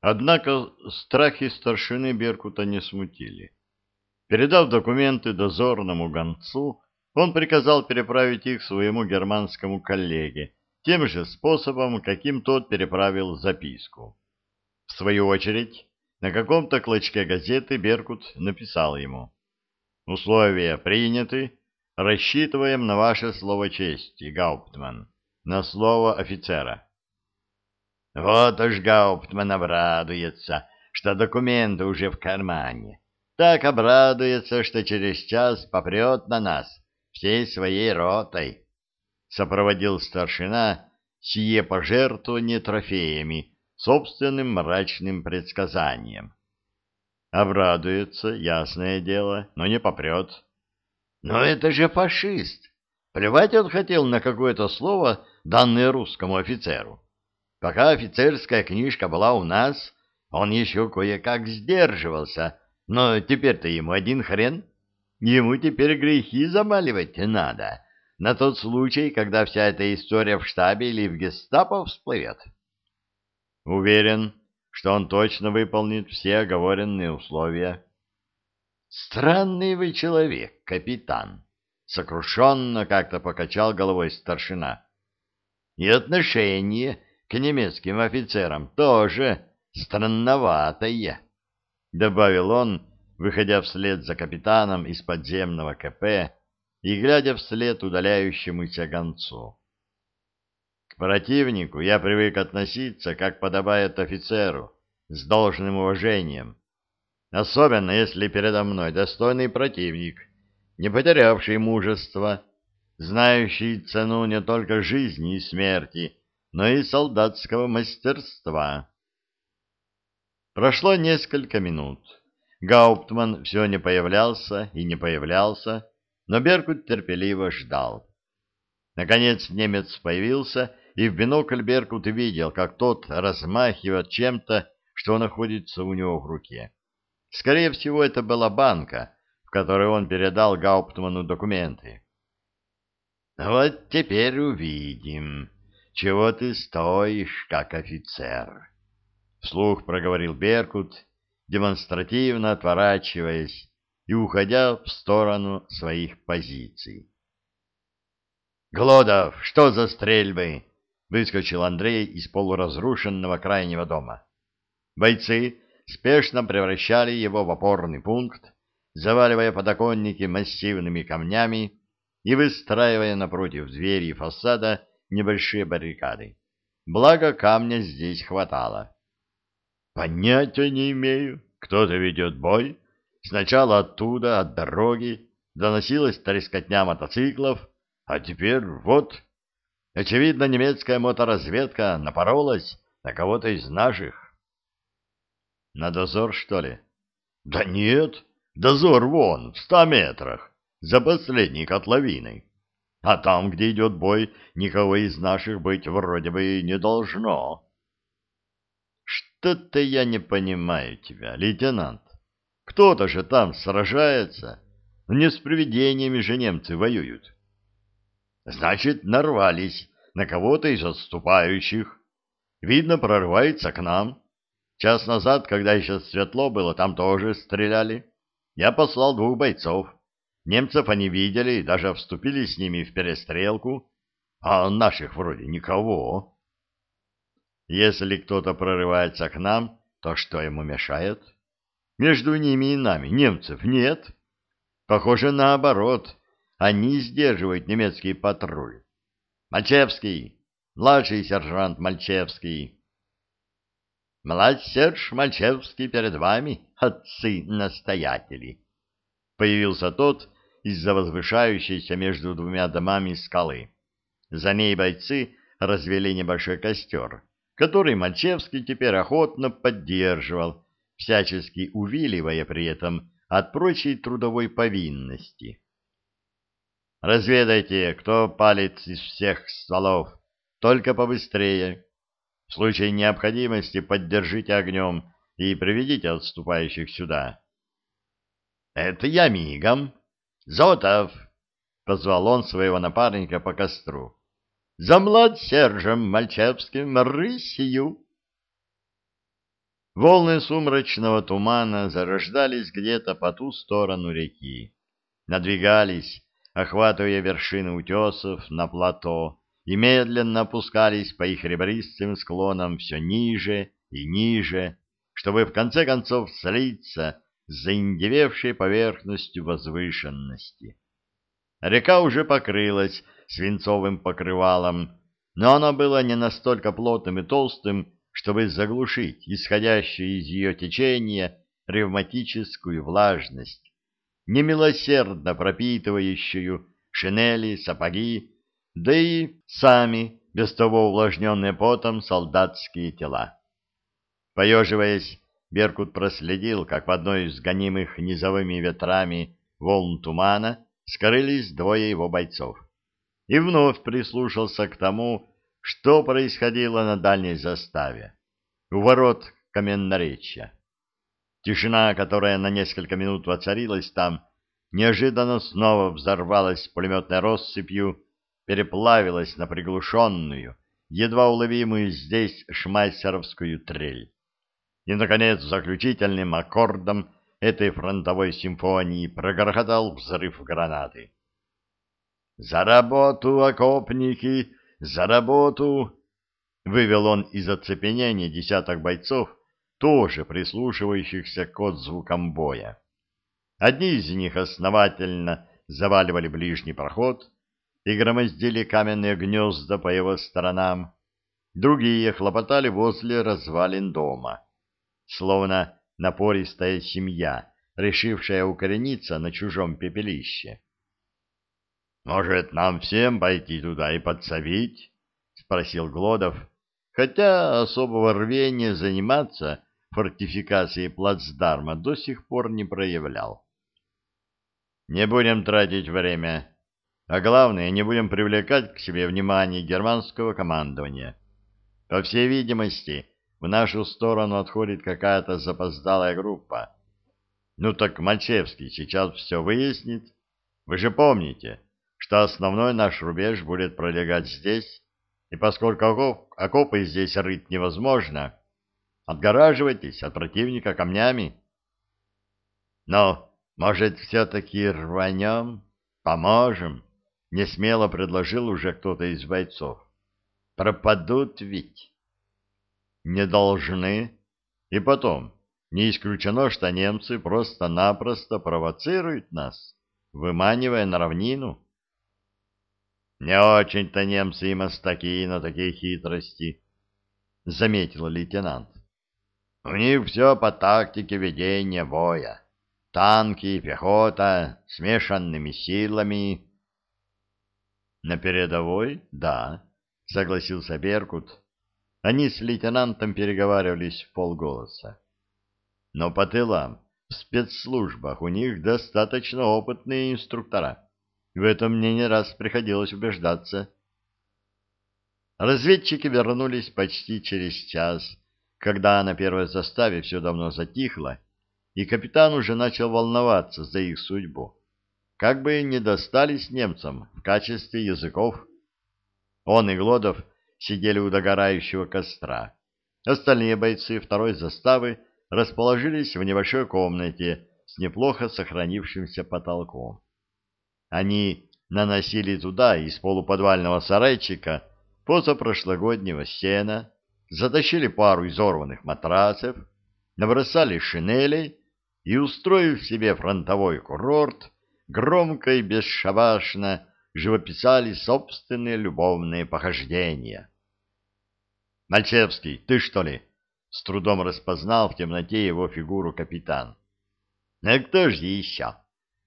Однако страхи старшины Беркута не смутили. Передав документы дозорному гонцу, он приказал переправить их своему германскому коллеге тем же способом, каким тот переправил записку. В свою очередь, на каком-то клочке газеты Беркут написал ему «Условия приняты, рассчитываем на ваше слово чести, Гауптман, на слово офицера». Вот уж Гауптман обрадуется, что документы уже в кармане. Так обрадуется, что через час попрет на нас всей своей ротой. Сопроводил старшина сие пожертвование трофеями собственным мрачным предсказанием. Обрадуется, ясное дело, но не попрет. Но это же фашист. Плевать он хотел на какое-то слово, данное русскому офицеру. Пока офицерская книжка была у нас, он еще кое-как сдерживался, но теперь-то ему один хрен. Ему теперь грехи замаливать надо, на тот случай, когда вся эта история в штабе или в гестапо всплывет. Уверен, что он точно выполнит все оговоренные условия. Странный вы человек, капитан, сокрушенно как-то покачал головой старшина. И отношение к немецким офицерам тоже странноватое, — добавил он, выходя вслед за капитаном из подземного КП и глядя вслед удаляющемуся гонцу. К противнику я привык относиться, как подобает офицеру, с должным уважением, особенно если передо мной достойный противник, не потерявший мужества, знающий цену не только жизни и смерти, но и солдатского мастерства. Прошло несколько минут. Гауптман все не появлялся и не появлялся, но Беркут терпеливо ждал. Наконец немец появился, и в бинокль Беркут видел, как тот размахивает чем-то, что находится у него в руке. Скорее всего, это была банка, в которой он передал Гауптману документы. «Вот теперь увидим», чего ты стоишь, как офицер? — вслух проговорил Беркут, демонстративно отворачиваясь и уходя в сторону своих позиций. — Глодов, что за стрельбы? — выскочил Андрей из полуразрушенного крайнего дома. Бойцы спешно превращали его в опорный пункт, заваливая подоконники массивными камнями и выстраивая напротив двери фасада небольшие баррикады. Благо камня здесь хватало. Понятия не имею. Кто-то ведет бой. Сначала оттуда, от дороги, доносилась трескотня мотоциклов, а теперь вот... Очевидно, немецкая моторазведка напоролась на кого-то из наших. На дозор, что ли? Да нет, дозор вон, в ста метрах, за последней котловиной. А там, где идет бой, никого из наших быть вроде бы не должно. Что-то я не понимаю тебя, лейтенант. Кто-то же там сражается. Не с привидениями же немцы воюют. Значит, нарвались на кого-то из отступающих. Видно, прорывается к нам. Час назад, когда еще светло было, там тоже стреляли. Я послал двух бойцов. Немцев они видели и даже вступили с ними в перестрелку, а наших вроде никого. Если кто-то прорывается к нам, то что ему мешает? Между ними и нами немцев нет. Похоже, наоборот, они сдерживают немецкий патруль. Мальчевский, младший сержант Мальчевский. Младсерж Мальчевский перед вами, отцы-настоятели. Появился тот, из-за возвышающейся между двумя домами скалы. За ней бойцы развели небольшой костер, который Мальчевский теперь охотно поддерживал, всячески увиливая при этом от прочей трудовой повинности. «Разведайте, кто палит из всех стволов, только побыстрее. В случае необходимости поддержите огнем и приведите отступающих сюда». «Это я мигом», Зотов! — позвал он своего напарника по костру. — За млад Сержем Мальчевским рысью! Волны сумрачного тумана зарождались где-то по ту сторону реки, надвигались, охватывая вершины утесов на плато, и медленно опускались по их ребристым склонам все ниже и ниже, чтобы в конце концов слиться с заиндевевшей поверхностью возвышенности. Река уже покрылась свинцовым покрывалом, но оно было не настолько плотным и толстым, чтобы заглушить исходящую из ее течения ревматическую влажность, немилосердно пропитывающую шинели, сапоги, да и сами, без того увлажненные потом, солдатские тела. Поеживаясь, Беркут проследил, как в одной из гонимых низовыми ветрами волн тумана скрылись двое его бойцов, и вновь прислушался к тому, что происходило на дальней заставе, у ворот каменноречья. Тишина, которая на несколько минут воцарилась там, неожиданно снова взорвалась пулеметной россыпью, переплавилась на приглушенную, едва уловимую здесь шмайсеровскую трель. И, наконец, заключительным аккордом этой фронтовой симфонии прогрохотал взрыв гранаты. «За работу, окопники! За работу!» Вывел он из оцепенения десяток бойцов, тоже прислушивающихся к отзвукам боя. Одни из них основательно заваливали ближний проход и громоздили каменные гнезда по его сторонам, другие хлопотали возле развалин дома словно напористая семья, решившая укорениться на чужом пепелище. «Может, нам всем пойти туда и подсовить?» — спросил Глодов, хотя особого рвения заниматься фортификацией плацдарма до сих пор не проявлял. «Не будем тратить время, а главное, не будем привлекать к себе внимание германского командования. По всей видимости, — в нашу сторону отходит какая-то запоздалая группа. Ну так Мальчевский сейчас все выяснит. Вы же помните, что основной наш рубеж будет пролегать здесь, и поскольку окоп, окопы здесь рыть невозможно, отгораживайтесь от противника камнями. Но, может, все-таки рванем? Поможем? Несмело предложил уже кто-то из бойцов. Пропадут ведь. Не должны. И потом, не исключено, что немцы просто-напросто провоцируют нас, выманивая на равнину. Не очень-то немцы и мастаки на такие хитрости, — заметил лейтенант. У них все по тактике ведения боя. Танки, пехота, смешанными силами. На передовой, да, — согласился Беркут. Они с лейтенантом переговаривались в полголоса. Но по тылам, в спецслужбах у них достаточно опытные инструктора. В этом мне не раз приходилось убеждаться. Разведчики вернулись почти через час, когда на первой заставе все давно затихло, и капитан уже начал волноваться за их судьбу. Как бы не достались немцам в качестве языков. Он и Глодов сидели у догорающего костра. Остальные бойцы второй заставы расположились в небольшой комнате с неплохо сохранившимся потолком. Они наносили туда из полуподвального сарайчика позапрошлогоднего сена, затащили пару изорванных матрасов, набросали шинелей и, устроив себе фронтовой курорт, громко и бесшабашно живописали собственные любовные похождения. «Мальчевский, ты что ли?» — с трудом распознал в темноте его фигуру капитан. «А кто же еще?»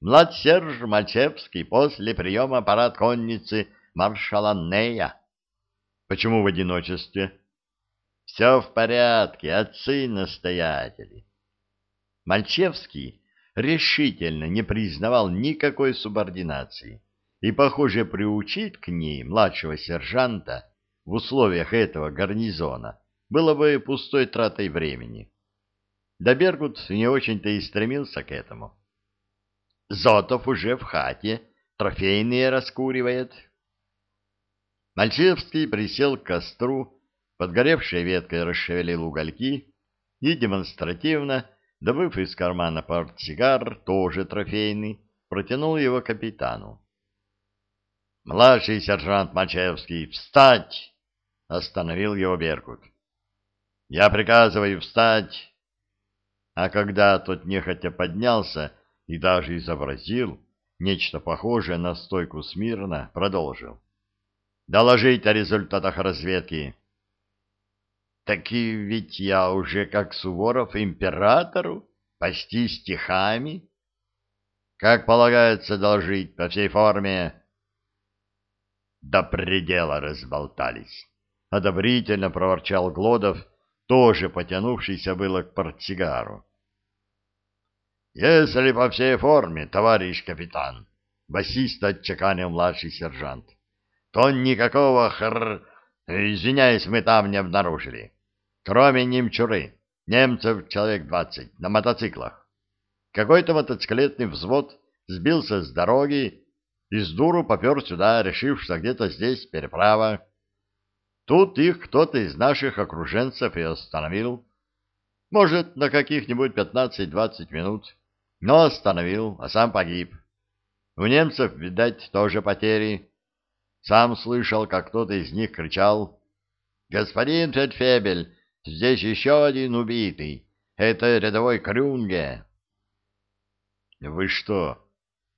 «Младсерж Мальчевский после приема парад конницы маршала Нея». «Почему в одиночестве?» «Все в порядке, отцы-настоятели». Мальчевский решительно не признавал никакой субординации и, похоже, приучить к ней младшего сержанта в условиях этого гарнизона было бы пустой тратой времени. Да Бергут не очень-то и стремился к этому. Зотов уже в хате, трофейные раскуривает. Мальчевский присел к костру, подгоревшей веткой расшевелил угольки, и демонстративно, добыв из кармана портсигар, тоже трофейный, протянул его капитану. «Младший сержант Мачевский, встать!» — остановил его Беркут. «Я приказываю встать!» А когда тот нехотя поднялся и даже изобразил нечто похожее на стойку смирно, продолжил. «Доложить о результатах разведки!» «Таки ведь я уже, как Суворов, императору, почти стихами!» Как полагается должить по всей форме? До предела разболтались. Одобрительно проворчал Глодов, тоже потянувшийся было к портсигару. Если по всей форме, товарищ капитан, басиста отчеканил младший сержант, то никакого хр... Извиняюсь, мы там не обнаружили. Кроме немчуры, немцев человек двадцать, на мотоциклах. Какой-то мотоциклетный взвод сбился с дороги и с дуру попер сюда, решив, что где-то здесь переправа. Тут их кто-то из наших окруженцев и остановил. Может, на каких-нибудь пятнадцать-двадцать минут, но остановил, а сам погиб. У немцев, видать, тоже потери. Сам слышал, как кто-то из них кричал «Господин Фетфебель, здесь еще один убитый. Это рядовой Крюнге». Вы что,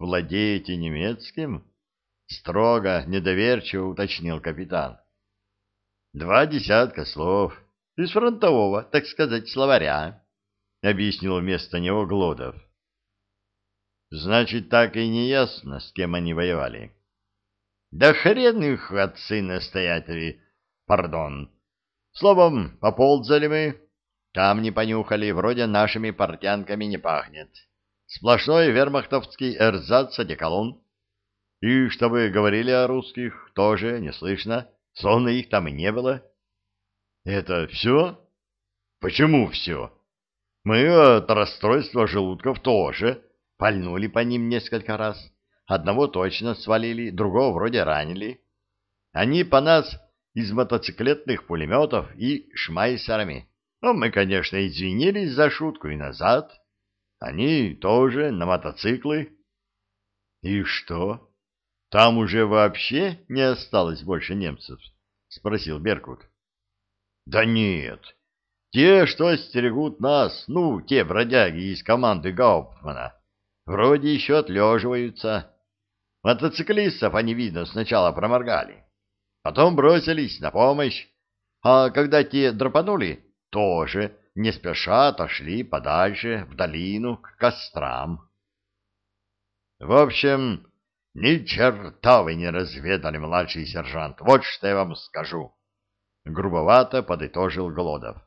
владеете немецким? Строго, недоверчиво уточнил капитан. Два десятка слов. Из фронтового, так сказать, словаря, объяснил вместо него Глодов. Значит, так и не ясно, с кем они воевали. Да хрен их отцы настоятели, пардон. Словом, поползали мы, камни понюхали, вроде нашими портянками не пахнет. Сплошной вермахтовский эрзац-одеколон. И чтобы говорили о русских, тоже не слышно, словно их там и не было. Это все? Почему все? Мы от расстройства желудков тоже пальнули по ним несколько раз. Одного точно свалили, другого вроде ранили. Они по нас из мотоциклетных пулеметов и шмайсерами. Но мы, конечно, извинились за шутку и назад. Они тоже на мотоциклы. И что? Там уже вообще не осталось больше немцев? Спросил Беркут. Да нет. Те, что стерегут нас, ну, те бродяги из команды Гауптмана, вроде еще отлеживаются. Мотоциклистов они, видно, сначала проморгали. Потом бросились на помощь. А когда те драпанули, тоже не спеша отошли подальше, в долину, к кострам. В общем, ни черта вы не разведали, младший сержант, вот что я вам скажу. Грубовато подытожил Голодов.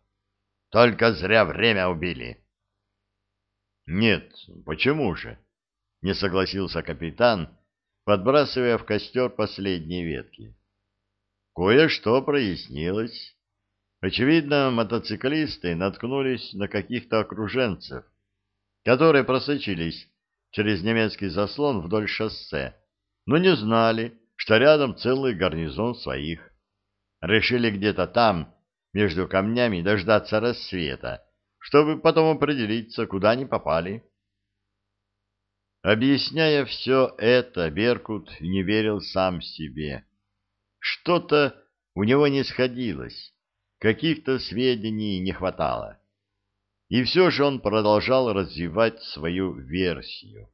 Только зря время убили. Нет, почему же? Не согласился капитан, подбрасывая в костер последние ветки. Кое-что прояснилось. Очевидно, мотоциклисты наткнулись на каких-то окруженцев, которые просочились через немецкий заслон вдоль шоссе, но не знали, что рядом целый гарнизон своих. Решили где-то там, между камнями, дождаться рассвета, чтобы потом определиться, куда они попали. Объясняя все это, Беркут не верил сам себе. Что-то у него не сходилось каких-то сведений не хватало. И все же он продолжал развивать свою версию.